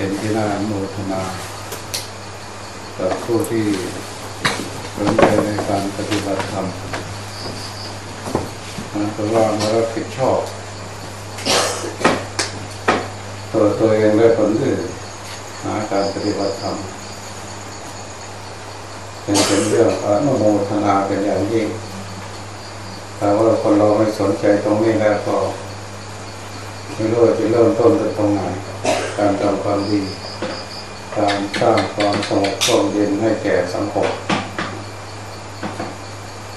เป็นที่น่าโมทนากับผู้ที่สนใจในการปฏิบัติธรรมนะเพราะว่ามารับผิดชอบ ตัวตัวเองและคนอื่นหาการปฏิบัติธรรมเป็นเป็นเรื่องอนุโมทนาเป็นอย่างยิ่งแต่ว่าคนเราไม่สนใจตรงนี้แล้วก็ไม่รู้จะเริ่มต้นจากตรงไหน การทำความดี การสร้างความสงบร่มเย็นให้แก่สังคม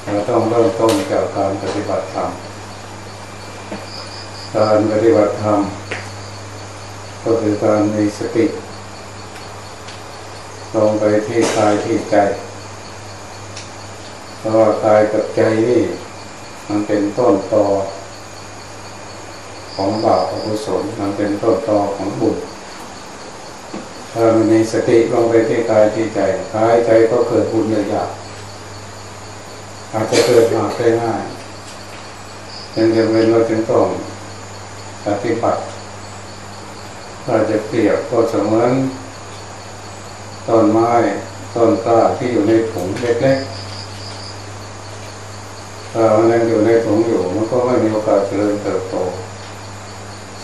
เราต้องเริ่มต้นจากการปฏิบัติธรรม การปฏิบัติธรรม ก็คือการมีสติ ลงไปที่กายที่ใจ เพราะว่ากายกับใจนี่มันเป็นต้นตอของบาปอกุศลมันเป็นต้นตอของบุญ ถ้ามันมีสติลงไปที่กายที่ใจกายใจก็เกิดบุญเลยอยากอาจจะเกิดมากได้ง่ายยังจำเป็นเราจึงต้องปฏิบัติถ้าจะเปรียบก็เสมือนต้นไม้ต้นกล้าที่อยู่ในถุงเล็กๆถ้ามันยังอยู่ในถุงอยู่มันก็ไม่มีโอกาสเจริญเติบโต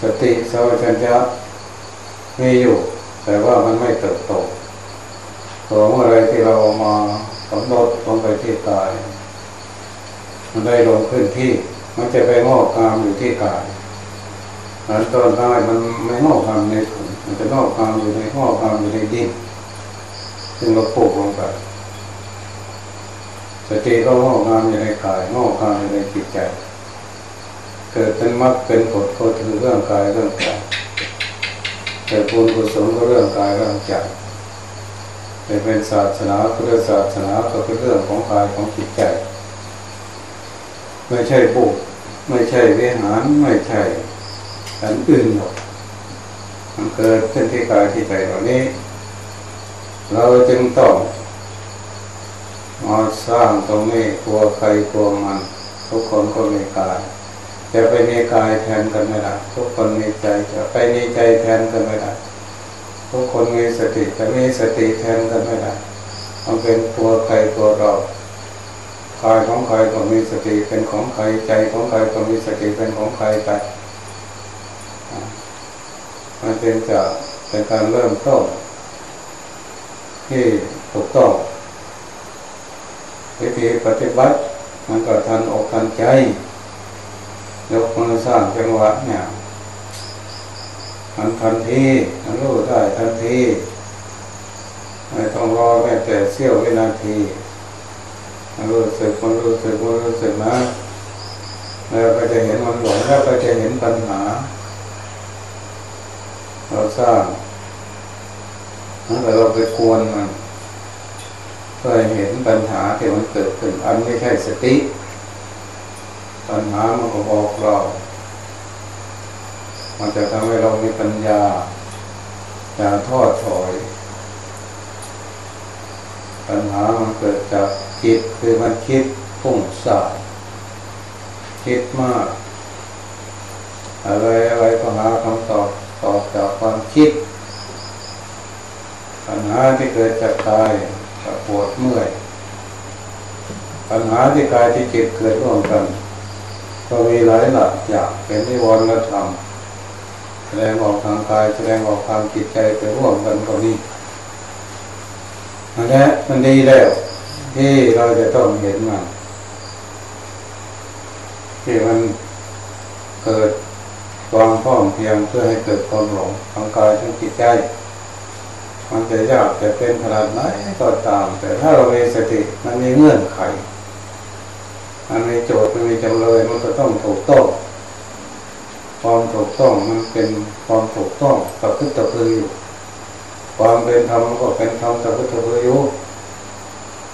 สติสัมปชัญญะมีอยู่ แต่ว่ามันไม่เติบโตพอเมื่อไรที่เรามากำหนดลงไปที่กาย มันได้ลงพื้นที่ มันจะไปงอกงามอยู่ที่กายนั้นต้นไม้มันไม่งอกงามในถุงมันจะงอกงามอยู่ในงอกงามอยู่ในดินซึ่งเราปลูกลงไปสติก็งอกงามอยู่ในกายงอกงามอยู่ในจิตใจ เกิดเป็นมรรคเป็นผลก็ถือเรื่องกายเรื่องใจ แต่บุญกุศลก็เรื่องกายเรื่องใจเป็นศาสนาพุทธศาสนาก็เป็นเรื่องของกายของจิตใจ ไม่ใช่บุกไม่ใช่เวหารไม่ใช่อันอื่นหรอกมันเกิดขึ้นที่กายที่ใจเหล่านี้ เราจึงต้องมาสร้างตรงนี้กลัวใครกลัวมันทุกคนก็มีกาย จะไปมีกายแทนกันไม่ได้ทุกคนมีใจจะไปมีใจแทนกันไม่ได้ทุกคนมีสติจะมีสติแทนกันไม่ได้มันเป็นตัวใครตัวเรากายของใครก็มีสติเป็นของใครใจของใครก็มีสติเป็นของใครไปมันเป็นจะเป็นการเริ่มต้นที่ถูกต้องวิธีปฏิบัติมันก็ทันอกทันใจ ยกมือสร้างจังหวะเนี่ยมันทันทีมันรู้ได้ทันทีไม่ต้องรอแม้แต่เสี้ยววินาทีมันรู้สึกมันรู้สึกมันรู้สึกนะแล้วก็จะเห็นมันหลงแล้วก็จะเห็นปัญหา เราสร้างแล้วเราไปกวนมันเพื่อเห็นปัญหาที่มันเกิดขึ้นอันไม่ใช่สติ ปัญหามันก็บอกเรา มันจะทำให้เรามีปัญญาอย่าทอดถอย ปัญหามันเกิดจากคิดคือมันคิดพุ่งสายคิดมาก อะไรอะไรก็หาคำตอบตอบจากความคิด ปัญหาที่เกิดจากกายปวดเมื่อย ปัญหาที่กายที่จิตเกิดร่วมกัน ก็มีหลายหลักอย่างเป็นนิวรณธรรมแสดงออกทางกายแสดงออกทางจิตใจไปร่วมกันก็มีอันนี้มันดีแล้วที่เราจะต้องเห็นมันที่มันเกิดความพร้อมเพียงเพื่อให้เกิดความหลงทางกายทั้งจิตใจ มันจะยากจะเป็นขนาดไหนก็ตาม แต่ถ้าเรามีสติมันมีเงื่อนไข มันมีโจทย์มันมีจำเลยมันก็ต้องถูกต้องความถูกต้องมันเป็นความถูกต้องกับพุทธพืออยู่ความเป็นธรรมก็เป็นธรรมกับพุทธพืออยู่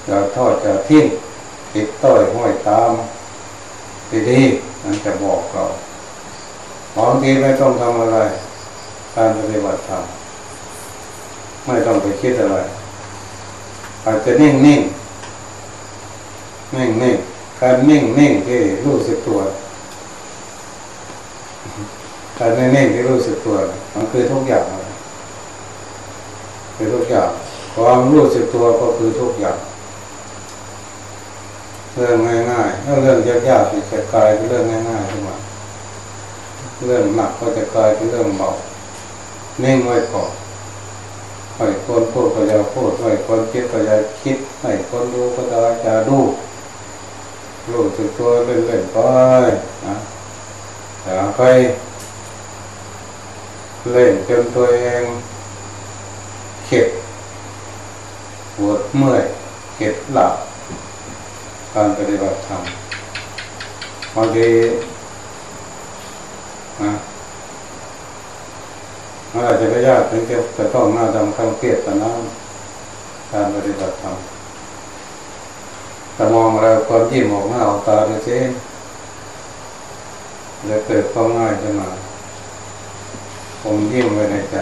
อย่าทอดจะทิ้งติดต้อยห้อยตามดีๆมันจะบอกเราบางทีไม่ต้องทำอะไร การปฏิบัติธรรมไม่ต้องไปคิดอะไร อาจจะนิ่งนิ่งนิ่งนิ่ง การนิ่งนิ่งที่รู้สึกตัวการนิ่งนิ่งที่รู้สึกตัวมันคือทุกอย่างเลยคือทุกอย่างความรู้สึกตัวก็คือทุกอย่างเรื่องง่ายๆถ้าเรื่องยากๆจะกลายเป็นเรื่องง่ายๆขึ้นมาเรื่องหนักก็จะกลายเป็นเรื่องเบาเน่งไว้ก่อนให้คนพูดก็อย่าพูดให้คนคิดก็อย่าคิดให้คนดูก็อย่าดู รู้สึกตัวเล่นๆไปนะอย่าไปเล่นจนตัวเองเข็ดปวดเมื่อยเข็ดหลับ การปฏิบัติธรรมบางทีนะมันอาจจะไม่ยากถึงจะจะต้องหน้าดำข้างเกลียดแต่นั้นการปฏิบัติธรรม แต่มองเราความยิ้มออกหน้าออกตาดูสิจะเกิดความง่ายขึ้นมาผมยิ้มไว้ในใจ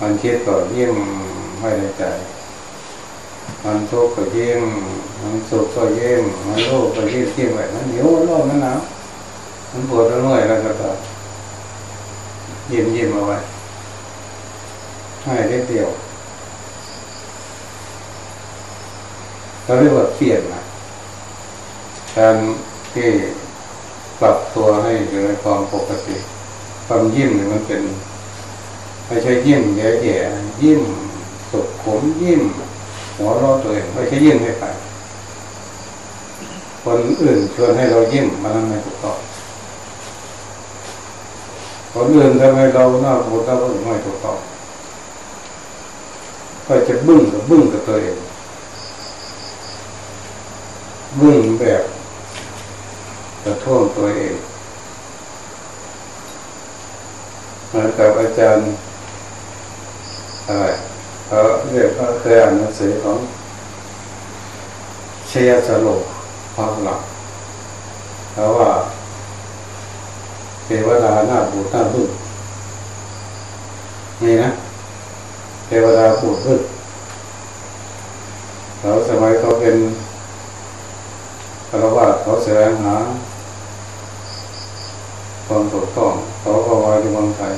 มันคิดก็ยิ้มไว้ในใจ มันทุกข์ก็ยิ้มมันสุขก็ยิ้มมันโลภก็ยิ้มยิ้มไว้มันหิวมันร้อนมันหนาวมันปวดมันเมื่อยแล้วก็ต่อยิ้มยิ้มเอาไว้ให้เด็ดเดียว เราเรียกว่าเปลี่ยนนะการที่ปรับตัวให้อยู่ในความปกติ ความยิ้มเนี่ยมันเป็นไม่ใช่ยิ้มแย่ๆยิ้มสุขขมยิ้มหัวเราะตัวเองไม่ใช่ยิ้มให้ไป คนอื่นชวนให้เรายิ้มมันไม่ถูกต้องคนอื่นทำให้เราหน้าบูดหน้าไม่ถูกต้องก็จะบึ้งกับบึ้งกับตัวเอง บึ้งแบบกระท่วงตัวเองมือนกับอาจารย์อะไรเขาเรียกว่าเคยอ่านหนังสือของเชียสโลภาคหลักเขาว่าเทวดาหน้าบูดหน้าบึ้งนี่นะเทวดาบูดบึ้งเขาสมัยเขาเป็นคารวะเขา แสวงหาความถูกต้องเขาก็มาอยู่เมืองไทย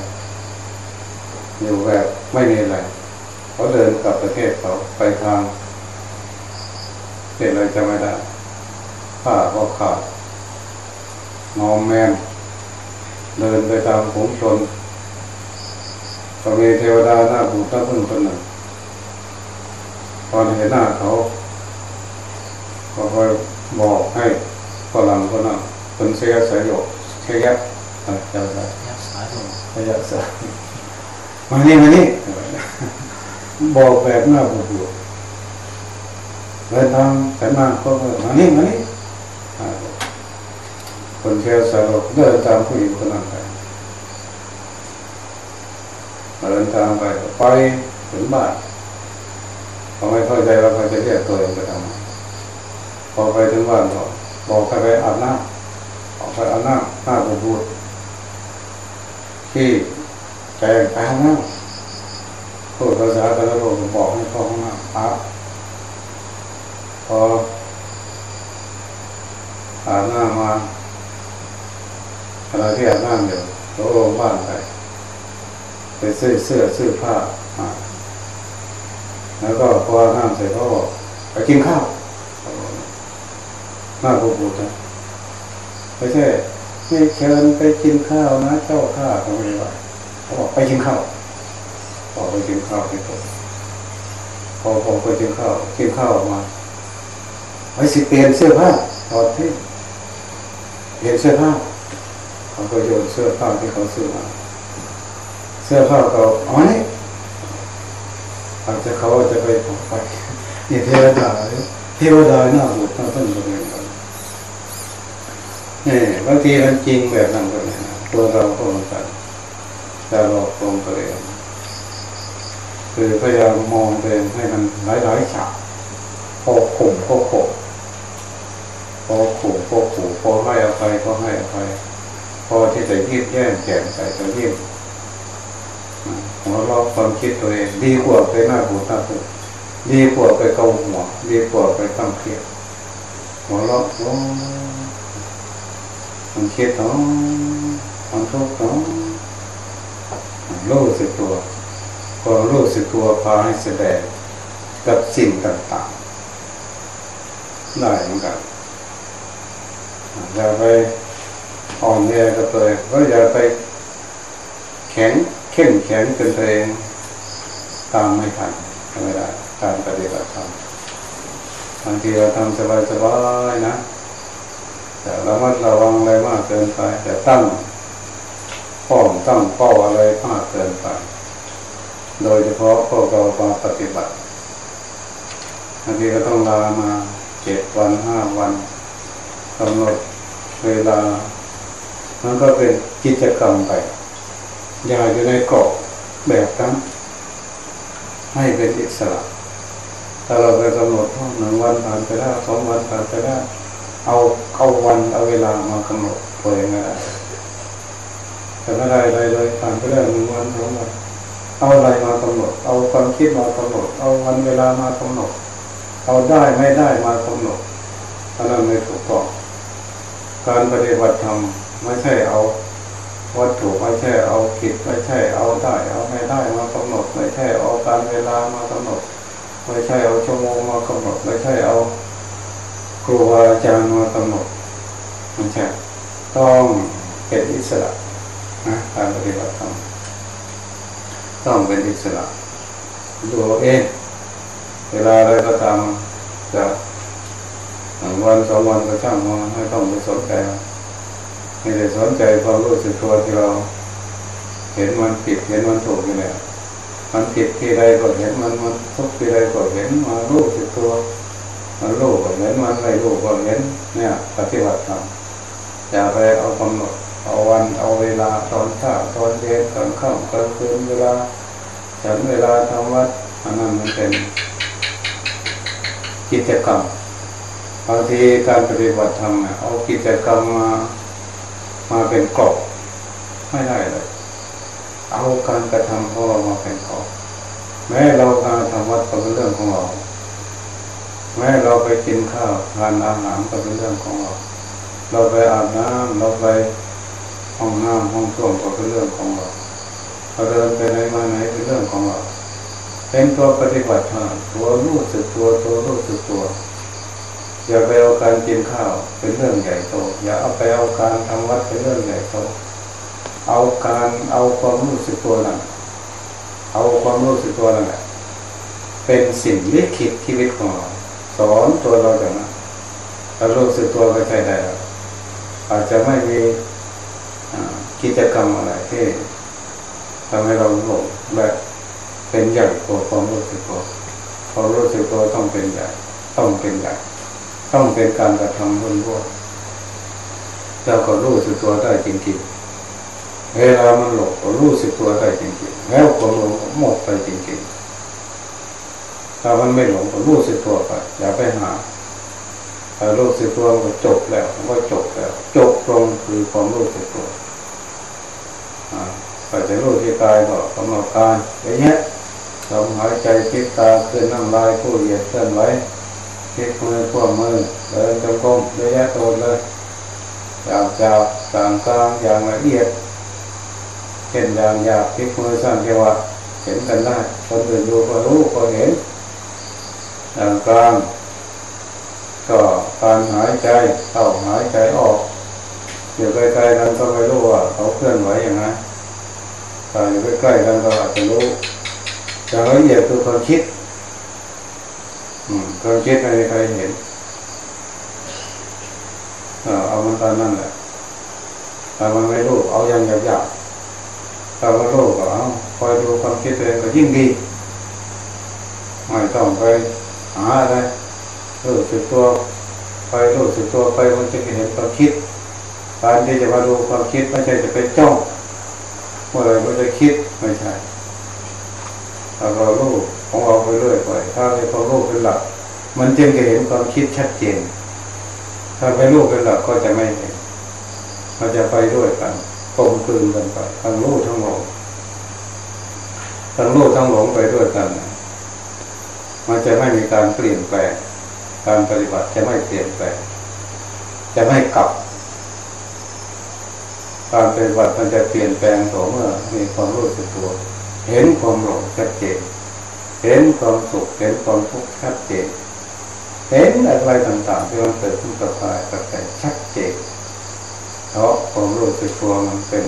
อยู่แบบไม่มีอะไรเขาเดินกลับประเทศเขาไปทางเป็นอะไรจะไม่ได้ผ้าก็ขาดนอมแมนเดินไปตามผงชนก็มีเทวดาหน้าบูดหน้าพึ่งคนหนึ่งตอนเห็นหน้าเขาก็คอยบอกให้ฝรั่งคนนั้นคนเสียสายโยกเชียะจำได้ ยักษ์สายลม พยาศา มานี่มานี่บอกแบบหน้าบูดเดินทางสายมาก็มานี่มานี่คนเชียสายโยกเดินตามผู้หญิงคนนั้นไปเดินทางไปไปถึงบ้านเขาไม่เข้าใจว่าเขาจะเรียกตัวเองไปทำไมพอไปถึงบ้านบอกบอกให้ไปอาบน้ำออกไปอาบน้ำหน้าบูบูดที่ แกงไปห้องน้ำพูดภาษาตะโลกบอกให้เข้าห้องน้ำอาบพออาบน้ำมาขณะที่อาบน้ำอยู่ก็ลงบ้านไปไปซื้อเสื้อซื้อผ้ามาแล้วก็พออาบน้ำเสร็จก็บอไปกินข้าวหน้าบูบูนะไม่ใช่ไม่เชิญไปกินข้าวนะเจ้าข้าเขาไม่ว่าเขาบอกไปกินข้าวบอกไปกินข้าวที่ตัวพอพอไปกินข้าวกินข้าวออกมาไปสิเปลี่ยนเสื้อผ้าถอดที่เปลี่ยนเสื้อผ้าเขาก็โยนเสื้อผ้าที่เขาซื้อมาเสื้อผ้าเขาเอาไหมอาจจะเขาจะไปไปนี่เทวดาเทวดาหน้าบุตรหน้าต้นตรงนี้นี่บางทีมันจริงแบบนั้นก็ได้นะตัวเราก็เหมือนกัน จะหลอกลวงตัวเองคือพยายามมองตัวเองให้มันหลายๆฉากพอข่มก็ข่มพอขู่ก็ขู่พอให้อภัยก็ให้อภัยพอที่จะยืดแย่งแจ่มใสก็ยืดหัวเราะความคิดตัวเองดีกว่าไปหน้าบูตาตัวดีกว่าไปเกาหัวดีกว่าไปตั้งเครียดหัวเราะโอ้มันคิดเนาะมันทุกข์เนาะ รู้สึกตัวความรู้สึกตัวพาให้แสดงกับสิ่งต่างๆได้เหมือนกันอย่าไปอ่อนแอกับตัวเองก็อย่าไปแข็งเข้มแข็งจนตัวเองตามไม่ทันไม่ได้การปฏิบัติธรรมบางทีเราทำสบายๆนะ แต่ระมัดระวังอะไรมากเกินไปแต่ตั้ง ป้องตั้งเป้าอะไรมากเกินไป โดยเฉพาะพวกเรามาปฏิบัติบางทีก็ต้องลามาเจ็ดวันห้าวันกำหนดเวลา มันก็เป็นกิจกรรมไป อย่าอยู่ในกรอบแบบนั้นให้เป็นอิสระถ้าเราไปกำหนดหนึ่งวันผ่านไปได้สองวันผ่านไปได้เอาเอาวันเอาเวลามากำหนดตัวเองไม่ได้ แต่ไม่ได้เลยเลยผ่านไปได้วหนึ่งวันสองวันเอาอะไรมากำหนด เอาความคิดมากำหนด เอาวันเวลามากำหนด เอาได้ไม่ได้มากำหนดอันนั้นไม่ถูกต้องการปฏิบัติธรรมไม่ใช่เอาวัตถุไม่ใช่เอาคิดไม่ใช่เอาได้เอาไม่ได้มากำหนดไม่ใช่เอาการเวลามากำหนดไม่ใช่เอาชั่วโมงมากำหนดไม่ใช่เอาครูอาจารย์มากำหนดไม่ใช่ต้องเป็นอิสระ นะการปฏิบัติธรรมต้องเป็นอิสระดูเองเวลาอะไรก็ตามจะหนึ่งวันสองวันก็ช่างมาไม่ต้องไปสนใจไม่ได้สนใจความรู้สึกตัวที่เรา เห็นมันผิดเห็นมันถูกอยู่แล้วมันผิดที่ใดก็เห็นมันมันทุกที่ใดก็เห็นมารู้สึกตัวมันรู้ก็เห็นมันไม่รู้ก็เห็นเนี่ย ปฏิบัติธรรมอย่าไปเอากำหนด เอาวันเอาเวลาตอนเช้าตอนเย็นตอนค่ำกลางคืนเวลาฉันเวลาทำวัดอันนั้นมันเป็นกิจกรรมบางทีการปฏิบัติธรรมเอากิจกรรมมามาเป็นกรอบไม่ได้เลย เอาการกระทำของเรามาเป็นกรอบแม้เราการทำวัดก็เป็นเรื่องของเรา แม้เราไปกินข้าวทานอาหารก็เป็นเรื่องของเรา เราไปอาบน้ำเราไป ห้องน้ำห้องส้วมก็เป็นเรื่องของเราเราเดินไปไหนมาไหนเป็นเรื่องของเราเป็นตัวปฏิบัติธรรมตัวรู้สึกตัวตัวรู้สึกตัวอย่าไปเอาการกินข้าวเป็นเรื่องใหญ่โต อย่าเอาไปเอาการทำวัดเป็นเรื่องใหญ่โต เอาการเอาความรู้สึกตัวนั่นเอาความรู้สึกตัวนั่นแหละเป็นสิ่งลิขิตชีวิตของเราสอนตัวเราอย่างนั้นเรารู้สึกตัวก็ใช่ได้แล้วอาจจะไม่มี กิจกรรมอะไรที่ทำให้เราหลงและเป็นใหญ่กว่าความรู้สึกตัวความรู้สึกตัวต้องเป็นใหญ่ต้องเป็นใหญ่ต้องเป็นการกระทำล้วนๆเราก็รู้สึกตัวได้จริงๆเวลามันหลงก็รู้สึกตัวได้จริงๆแล้วความหลงหมดไปจริงๆถ้ามันไม่หลงก็รู้สึกตัวไปอย่าไปหาถ้ารู้สึกตัวก็จบแล้วก็จบแล้ว จบตรงคือความรู้สึกตัว อ่าไปจะรู้ที่กายก็กำหนดกายอย่างเงี้ยลมหายใจพิษตาขึ้นน้ำลายผู้เหยียดเคลื่อนไหวพลิกมือขวมือเดินจงกรมเยอะแยะตัวเลยอย่างจับกลางกลางอย่างละเอียดเช่นอย่างหยาบพลิกมือสร้างเทวะเห็นกันได้คนอื่นดูก็รู้ก็เห็นอย่างกลางก็การหายใจเข้าหายใจออก อยู่ใกล้ๆกันก็ไม่รู้ว่าเขาเคลื่อนไหวอย่างไรแต่อยู่ใกล้ๆกันก็อาจจะรู้อย่างละเอียดคือความคิดความคิดไม่มีใครเห็นเอามันตอนนั่นแหละแต่มันไม่รู้เอาอย่างหยาบๆถ้ามันรู้ก็เอาคอยดูความคิดตัวเองก็ยิ่งดีไม่ต้องไปหาอะไรรู้สึกตัวไปรู้สึกตัวไปมันจะเห็นความคิด การที่จะมาดูความคิดไม่ใช่จะไปจ้องเมื่อไรมันจะคิดไม่ใช่ถ้าเรารู้ของเราไปเรื่อยไปถ้าในความรู้เป็นหลัก มันจึงจะเห็นความคิดชัดเจน ถ้าไม่รู้เป็นหลักก็จะไม่เห็นมันจะไปด้วยกันกลมกลืนกันไปทั้งรู้ทั้งหลงทั้งรู้ทั้งหลงไปด้วยกัน มันจะไม่มีการเปลี่ยนแปลงการปฏิบัติจะไม่เปลี่ยนแปลงจะไม่กลับ การปฏิบัติมันจะเปลี่ยนแปลงต่อเมื่อมีความรู้สึกตัว เห็นความหลงชัดเจน เห็นความสุข เห็นความทุกข์ชัดเจน เห็นอะไรต่างๆที่มันเกิดขึ้นกับกายกับใจชัดเจน เพราะความรู้สึกตัวมันเป็น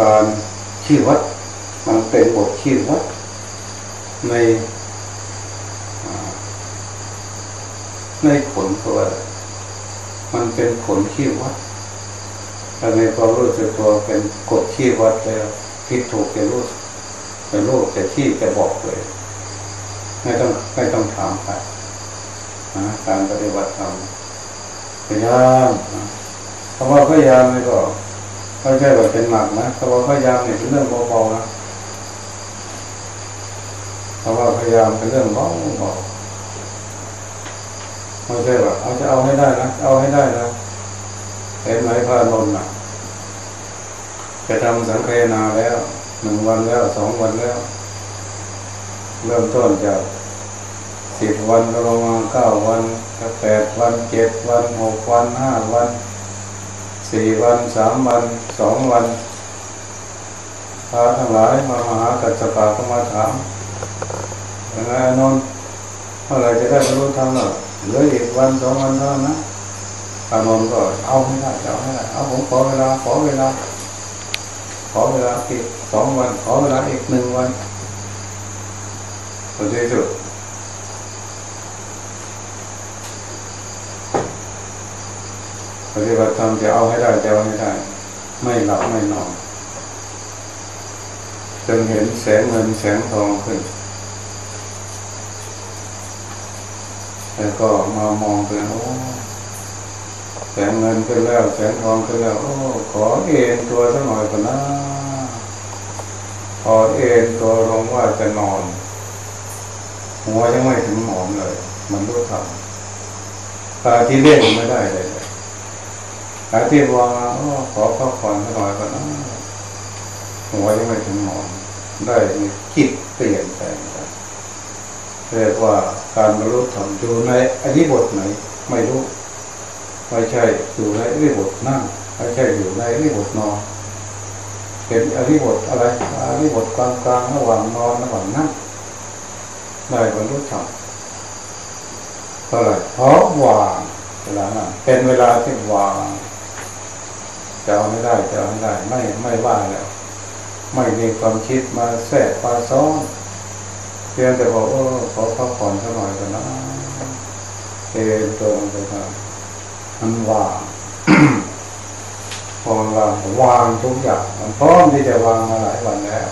การชี้วัด มันเป็นบทชี้วัดในในผลตัว มันเป็นผลขี้วัดถ้าในความรู้สึกตัวเป็นกฎขี้วัดแล้วผิดถูกจะรู้จะรู้จะขี้จะบอกเลย ไม่ต้องไม่ต้องถามใครนะการปฏิบัติธรรมพยายามคำว่าพยายามนี่ก็ไม่ใช่แบบเป็นหนักนะคำว่าพยายามนี่เป็นเรื่องเบาๆนะคำว่าพยายามเป็นเรื่องเบาๆ ไม่ใช่ว่าเอาจะเอาให้ได้นะเอาให้ได้นะเห็นไหมพระนนท์นะจะทำสังเกนาแล้วหนึ่งวันแล้วสองวันแล้ว เริ่มต้นจากสิบวันก็ลงมาเก้าวันแปดวันเจ็ดวันหกวันห้าวันสี่วันสามวันสองวันพระทั้งหลายมามหากัจจปาก็มาถามยังไงนนท์เมื่อไรจะได้บรรลุธรรมหรอ เหลืออีกวันสองวันเท่านั้นนะอานนท์ก็เอาให้ได้เอาให้ได้เอาผมขอเวลาขอเวลา ขอเวลาอีกสองวัน ขอเวลาอีกหนึ่งวันพอที่สุดปฏิบัติธรรมจะเอาให้ได้จะเอาให้ได้ ไม่หลับไม่นอนจนเห็นแสงเงินแสงทองขึ้น แล้วก็มามองไปโอ้แสงเงินขึ้นแล้ว แสงทองขึ้นแล้ว โอ้ ขอเอ็นตัวสักหน่อยก่อนนะพอเอ็นตัวลงว่าจะนอน หัวยังไม่ถึงหมอนเลย มันรู้ทำตาที่เรียกไม่ได้เลยตาที่วางโอ้ขอพักผ่อนสักหน่อยก่อนนะหัวยังไม่ถึงหมอน ได้คิดเปลี่ยนแปลงเรียกว่า การบรรลุธรรมอยู่ในอริบทไหน ไม่รู้ ไม่ใช่อยู่ในอริบทนั่งไม่ใช่อยู่ในอริบทนอนเป็นอริบทอะไรอริบทกลางกลางระหว่างนอนระหว่างนั่งได้บรรลุธรรมเท่าไหร่เพราะวางเวลานั้นเป็นเวลาที่วางจะเอาไม่ได้จะเอาไม่ได้ ไม่ไม่ว่าแล้ว ไม่มีความคิดมาแทรกมาซ้อน พียงแต่บอกว่าขอพักผ่อนสักหน่อยกันนะเอ็นตัวลงไปทางมันวางพอวาวางทุกอย่างมันพร้อมที่จะวางมาหลายวันแล้ว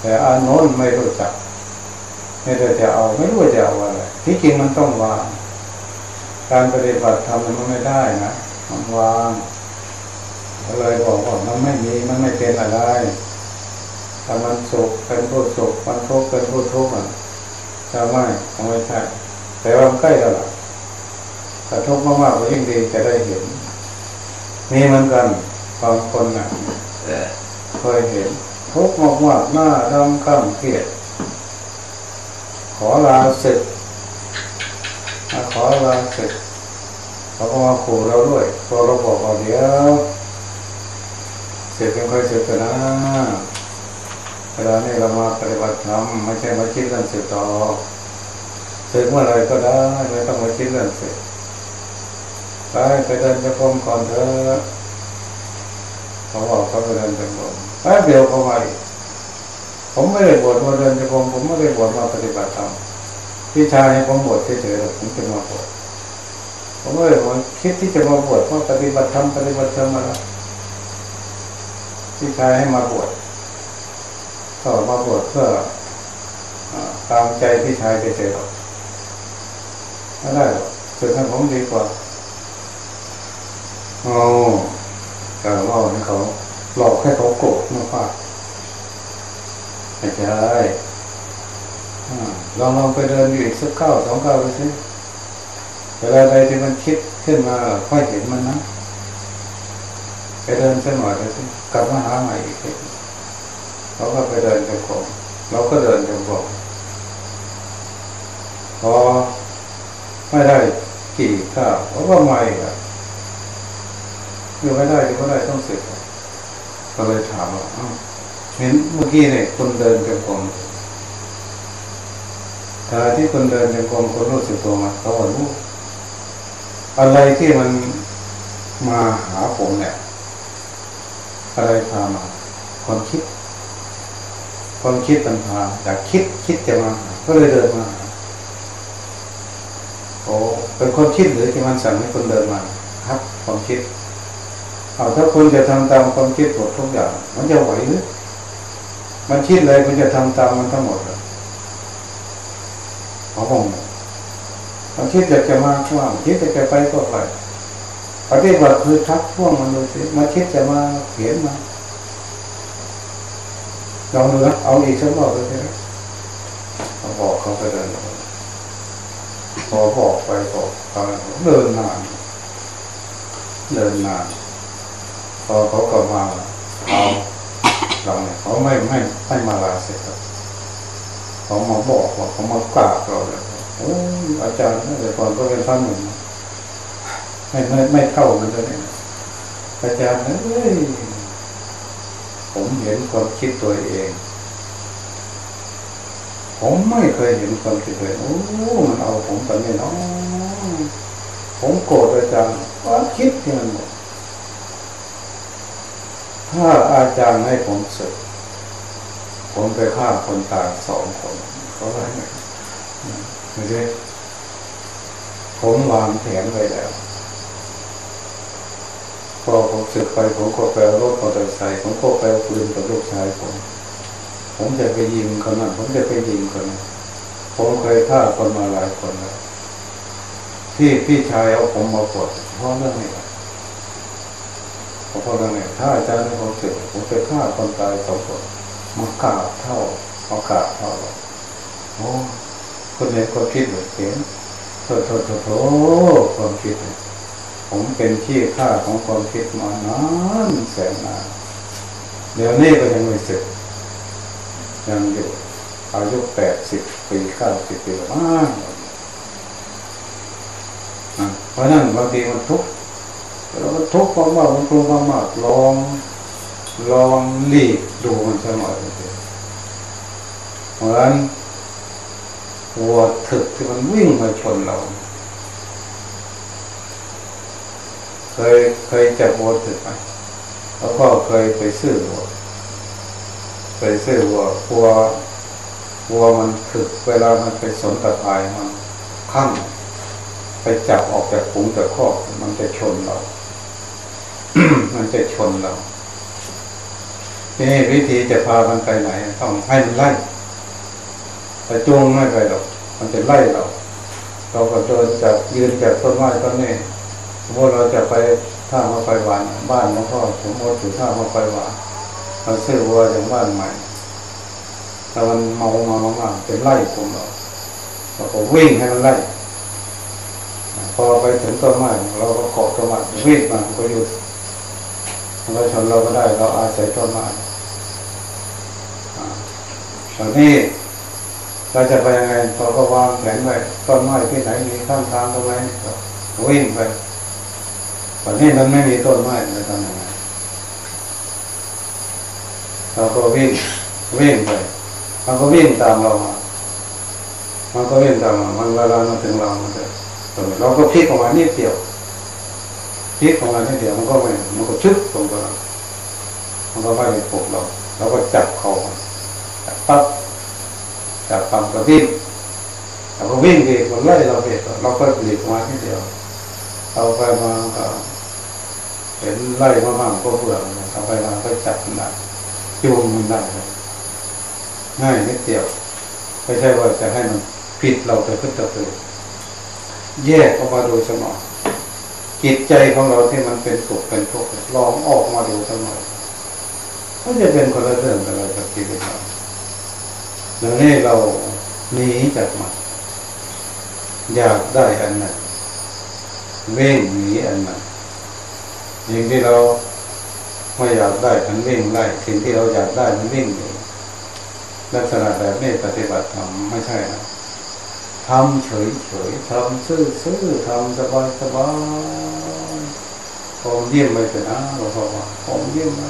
แต่อานนท์ไม่รู้จักไม่ได้จะเอาไม่รู้จะเอาอะไรที่จริงมันต้องวาง การปฏิบัติทำมันไม่ได้นะมันวางก็เลยบอกว่ามันไม่มีมันไม่เป็นอะไร ถ้ามันสุขเป็นผู้สุขมันทุกข์เป็นผู้ทุกข์อะถ้าไม่ไม่ใช่แต่ว่ามันใกล้แล้วล่ะแต่ทุกข์มากๆก็ยิ่งดีจะได้เห็นมีเหมือนกันบางคนน่ะเคยเห็นทุกข์มากๆหน้าดำข้ามเกลียดขอลาศึกขอลาศึกเขาก็มาขู่เราด้วยพอเราบอกว่าเดี๋ยวเสร็จเป็นค่อยเสร็จนะ เวลานี้เรามาปฏิบัติธรรมไม่ใช่มาคิดเรื่องเสร็จต่อเสร็จเมื่อไรก็ได้ไม่ต้องมาคิดเรื่องเสร็จไปไปเดินจะพมก่อนเถอะเขาบอกเขาไปเดินจะพมแป๊บเดียวเขาไปผมไม่ได้บวชมาเดินจะพมผมไม่ได้บวชมาปฏิบัติธรรมพี่ชายให้ผมบวชเฉยๆผมจะมาบวชผมไม่ได้คิดที่จะมาบวชเพราะปฏิบัติธรรมปฏิบัติธรรมมาแล้วพี่ชายให้มาบวช ก็มาบวชเพื่อตามใจพี่ชายไปเจอไม่ได้หรอกสึกให้ผมดีกว่าโอ้แต่ว่าให้เขาหลอกให้เขาโกรธมากกว่าไม่ใช่ลองลองไปเดินอยู่อีกสักเก้าสองเก้าไปสิเวลาใดที่มันคิดขึ้นมาค่อยเห็นมันนะไปเดินสักหน่อยไปสิกลับมาหาใหม่อีกที เขาก็ไปเดินจงกรมเราก็เดินจงกรมพอไม่ได้กี่ข้าวเขาก็ไม่ครับอยู่ไม่ได้อยู่ไม่ได้ต้องเสร็จก็เลยถามว่าเห็นเมื่อกี้เนี่ยคนเดินจงกรมถ้าที่คนเดินจงกรมคนรู้สึกตัวมาเขาบอกรู้อะไรที่มันมาหาผมเนี่ยอะไรพามาความคิด ความคิดมันพาอยากคิดคิดจะมาก็เลยเดินมาโอ้เป็นคนคิดหรือที่มันสั่งให้คนเดินมา ครับ ความคิด เอาถ้าคุณจะทำตามความคิดหมดทุกอย่าง มันจะไหวหรือมันคิดเลยคุณจะทำตามมันทั้งหมดเลยเขาบอกมันคิดอยากจะมาว่างคิดอยากจะไปก็ไปปฏิบัติคือทักพ่วงมันเลยสิมาคิดจะมาเขียนมา ลองดูนะเอาอีกสักรอบเลยนะเขาบอกเขาไปเดินพอบอกไปบอกไปเดินนาน เดินนาน พอเขากลับมาเอาเราเนี่ยเขาไม่ไม่ไม่มาลาเสร็จเขามาบอกว่าเขามากราบเราเลยโอ้อาจารย์แต่ก่อนก็เป็นท่านหนึ่งไม่ไม่ไม่เข้ามันเลยอาจารย์เอ้ย ผมเห็นความคิดตัวเอง ผมไม่เคยเห็นความคิดตัวเองโอ้ มันเอาผมไปไม่น้องผมโกรธอาจารย์ว่าคิดที่มันบอกถ้าอาจารย์ให้ผมสึก ผมไปฆ่าคนตายสองคนเขาอะไรเนี่ยไม่ใช่ผมวางแผนไว้แล้ว พอผมสึกไปผมก็ไปรถมอเตอร์ไซค์ผมก็ไปปืนกับลูกชายผม ผมจะไปยิงคนนั้นผมจะไปยิงคนนั้นผมเคยฆ่าคนมาหลายคนแล้วที่พี่ชายเอาผมมาปลดเพราะเรื่องนี้ผมพูดว่าไงถ้าอาจารย์ผมสร็จผมไปฆ่าคนตายสองคนมากราบเท่ามากราบเท่าโอ้คนเห็นความคิดเหมือนเห็นโทษโทษโทษโทษความคิด ผมเป็นที่ฆ่าของความคิดมานานแสนนานเดี๋ยวนี้ก็ยังไม่เสร็จยังอยู่อายุแปดสิบปีเก้าสิบปีมากเพราะนั้นบางทีมันทุกข์แล้วทุกข์มากๆมันกลัวมากๆลอง ลองหลีกดูมันสักหน่อยเหมือนวัวถึกที่มันวิ่งมาชนเรา เคยเคยจับวัวถึกไหมแล้วก็เคยไปซื้อวัวไปซื้อวัววัววัวมันถึกเวลามันไปสนตะไคร้มันขั้งไปจับออกจากปุ๋งจากคอกมันจะชนเรา มันจะชนเราทีนี้วิธีจะพามันไปไหน ต้องให้มันไล่แต่จูงไม่ไปหรอก มันจะไล่เรา เราก็เดินจากยืนจากต้นไม้ต้นนี้ มมติเราจะไปท่ามาไปหวานบ้านหลวงพ่อสมมติอยู่ท่ามาไปหวานเราซื้อวัวจากบ้านใหม่แต่มันเมามามากเป็นไล่ผมเราเราก็วิ่งให้มันไล่พอไปถึงต้นไม้เราก็เกาะต้นไม้วิ่งมาก็หยุดเราชนเราก็ได้ เราอาศัยต้นไม้ตอนนี้เราจะไปยังไงเราก็วางแผนไว้ต้นไม้ที่ไหนมีข้างทางตรงไหนวิ่งไป ตอนนี้มันไม่มีต้นไม้จะทำยังไงเราก็วิ่งวิ่งไปมันก็วิ่งตามเรามามันก็วิ่งตามมามันเวลามาถึงเรามันจะเราก็พลิกออกมานิดเดียวพลิกออกมานิดเดียวมันก็ไม่มันก็ชึบตรงตัวมันก็ไม่ปลุกเราเราก็จับคอจับปั๊บจับปั๊บก็วิ่งเราก็วิ่งดีมันไล่เราเด็กเราก็หลีกมาทีเดียว เอาไปมาก็ เห็นไล่มาบ้างก็เบื่อเอาไปมาก็จับมันได้จูงมันได้ง่ายนิดเดียวไม่ใช่ว่าจะให้มันผิดเราไปขึ้นตะเตือแยกออกมาดูสมองจิตใจของเราที่มันเป็นสุขเป็นทุกข์ลองออกมาดูสมองก็จะเป็นคนละเรื่องกันเลยกับชีวิตเราแล้วนี่เราหนีจากมันอยากได้อันนั้นเว่งหนีอันนั้น อย่งที่เราไม่อยากได้มันวิ่งไล่สิ่งที่เราอยากได้มันวิ่งหนีลักษณะแบบนี้ปฏิบัติธรรมไม่ใช่นะทำเฉยเฉยทำซื่อซื่อทำสบายสบายผมเยี่ยมไปเถอะนะหลวงพ่อว่าผมเยี่ยมไป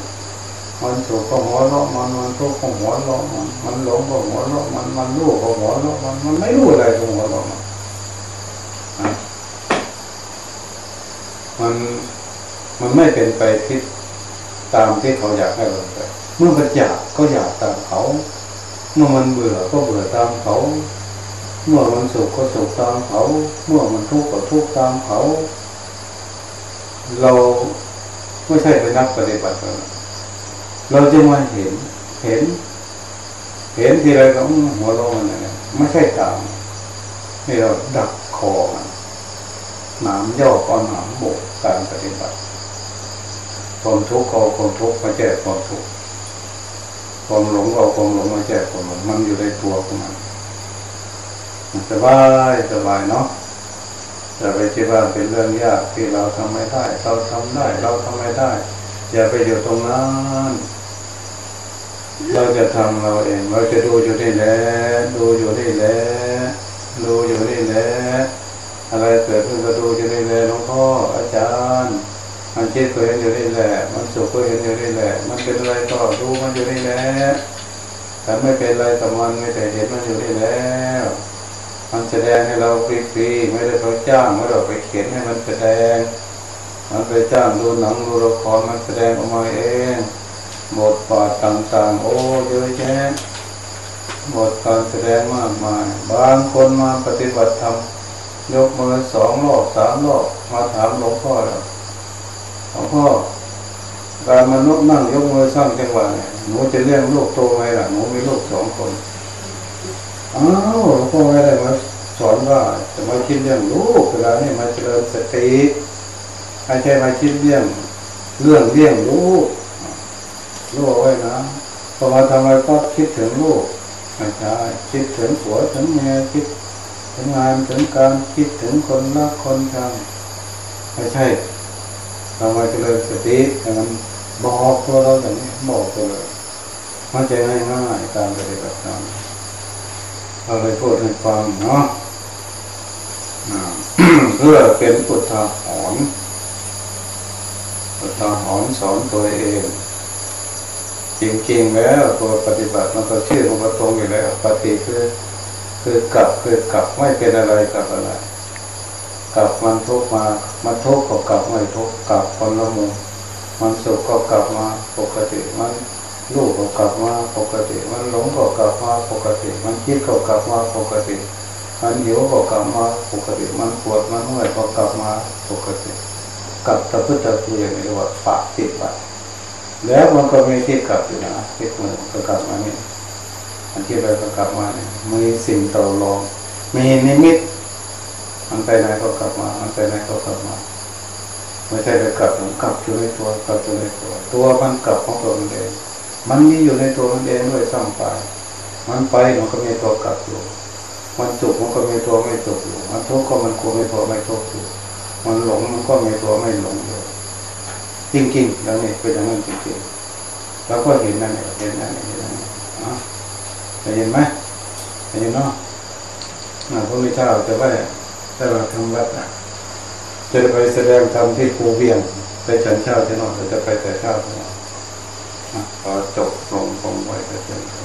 มันสุขก็หัวเราะมันมันทุกข์ก็หัวเราะมันมันหลงก็หัวเราะมันมันรู้ก็หัวเราะมันมันไม่รู้อะไรก็หัวเราะมันอะมัน มันไม่เป็นไปที่ตามที่เขาอยากให้เราไป เมื่อมันอยากก็อยากตามเขา เมื่อมันเบื่อก็เบื่อตามเขา เมื่อมันสุขก็สุขตามเขา เมื่อมันทุกข์ก็ทุกข์ตามเขา เราไม่ใช่เป็นนักปฏิบัติ เราเราจะมาเห็น เห็น เห็นทีไรก็หัวเราะมันนะไม่ใช่ตามนี่เราดักคอมันหนามย่อก้อนหนามโบกการปฏิบัติ ความทุกข์ก็เอาความทุกข์มาแก้ความทุกข์ความหลงก็เอาความหลงมาแก้ความหลงมันอยู่ในตัวของมันสบายสบายเนาะอย่าไปคิดว่าเป็นเรื่องยากที่เราทำไม่ได้ เราทำได้ เราทำไม่ได้ อย่าไปอยู่ตรงนั้น เราจะทำเราเอง เราจะดูอยู่นี่แหละดูอยู่นี่แหละดูอยู่นี่แหละอะไรเกิดขึ้นก็ดูอยู่นี่แหละหลวงพ่ออาจารย์ มันคิดก็เห็นอยู่นี่แหละ มันสุขก็เห็นอยู่นี่แหละ มันเป็นอะไรก็ดูมันอยู่นี่แหละแต่ไม่เป็นอะไรแต่มันไม่แต่เห็นมันอยู่นี่แล้วมันแสดงให้เราฟรีๆไม่ได้เราจ้างไม่ได้ไปเขียนให้มันแสดง มันไปจ้างดูหนังดูละครมันแสดงออกมาเองบทบาทต่างๆ โอ้เยอะแยะบทการแสดงมากมาย บางคนมาปฏิบัติธรรมยกมือสองรอบสามรอบมาถามหลวงพ่อแล้ว หลวงพ่อการมนุษย์นั่งยกมือสร้างจังหวะเนี่ยหนูจะเลี้ยงลูกโตไหมล่ะหนูมีลูกสองคนอ้าวหลวงพ่อไม่ได้มาสอนว่าจะมาคิดเรื่องลูกเวลานี่มาเจริญสติไม่ใช่มาคิดเรื่องเรื่องเลี้ยงลูกลูกไว้นะพอมาทำอะไรก็คิดถึงลูกไม่ใช่คิดถึงผัวถึงเมียคิดถึงงานถึงการคิดถึงคนรักคนชังไม่ใช่ เรามาเจริญสติให้มันบอกตัวเราอย่างนี้บอกตัวเลยมันจะง่ายง่ายๆการปฏิบัติธรรมเราเลยพูดให้ฟังเนาะเพื่อเป็นอุทาหรณ์อุทาหรณ์สอนตัวเองจริงๆแล้วตัวปฏิบัติมันก็ชื่อมันก็ตรงอยู่แล้วปฏิคือคือกลับคือกลับไม่เป็นอะไรกับอะไร กลับมันทุกมามันทุกก็กลับไม่ทุกกลับคนละมุมมันสุขก็กลับมาปกติมันลูกก็กลับมาปกติ มันหลงก็กลับมาปกติ มันคิดก็กลับมาปกติ มันหิวก็กลับมาปกติ มันปวดมันเมื่อยก็กลับมาปกติกลับตะพื้นตะพืออย่างนี้เรียกว่าปากติดไปแล้วมันก็มีที่กลับอยู่นะที่มือก็กลับมาเนี่ยอันที่ไปก็กลับมาเนี่ยมีสิ่งต่อรอง มีนิมิต มันไปไหนก็กลับมา มันไปไหนก็กลับมา ไม่ใช่ไปกลับมันกลับอยู่ในตัวกลับอยู่ในตัว ตัวมันกลับของตัวมันเอง มันมีอยู่ในตัวมันเองด้วยซ้ำไป มันไปมันก็มีตัวกลับอยู่ มันจุกมันก็มีตัวไม่จุกอยู่ มันทุกข์ก็มันกลัวไม่ตัวไม่ทุกข์อยู่ มันหลงมันก็มีตัวไม่หลงอยู่ จริงๆแล้วนี่เป็นอย่างนั้นจริงๆเราก็เห็นนั่นเองเห็นนั่นเองเห็นนั่นเองอะได้ยินไหมได้ยินเนาะอ่าพระพุทธเจ้าจะว่า ถ้าเราทำวัดนะจะไปแสดงธรรมที่ภูเวียงไปฉันเช้าจะนอนหรือจะไปแต่เช้าขอนอะพอจบลงคงไว้แต่เช้า